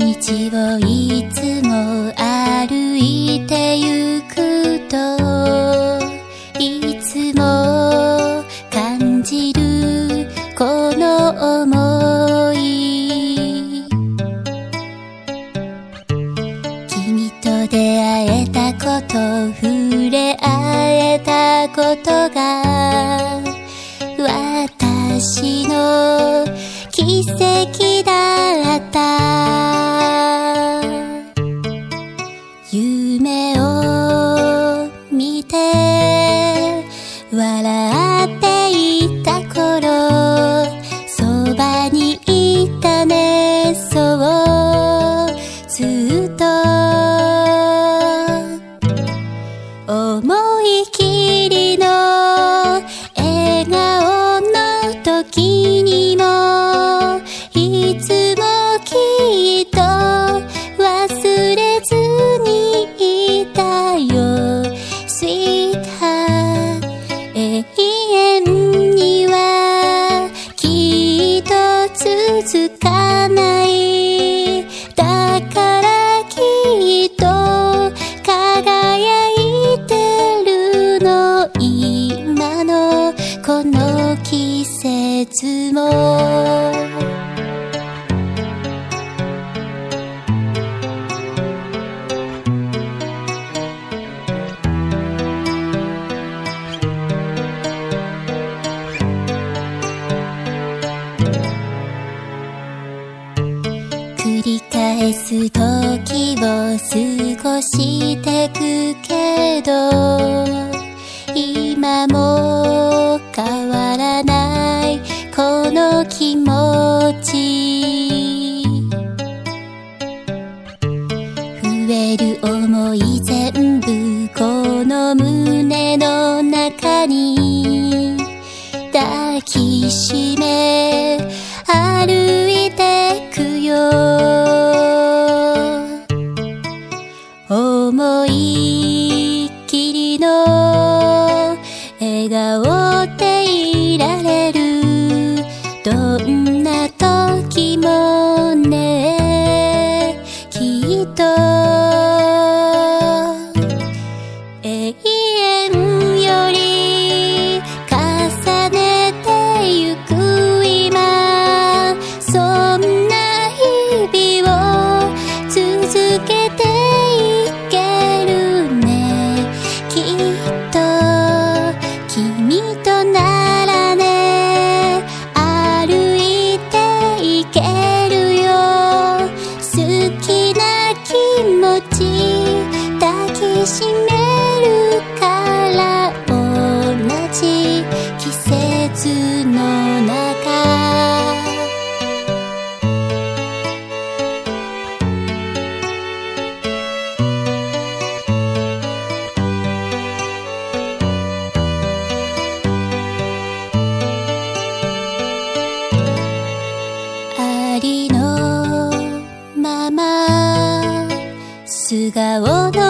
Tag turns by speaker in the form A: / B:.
A: 道をいつも歩いてゆくといつも感じるこの想い。君と出会えたこと触れ合だって。つも」繰り返す時を過ごしてくけど今も全部この胸の中に抱きしめ歩いてくよ。思いっきりの笑顔でいられるどんな素顔の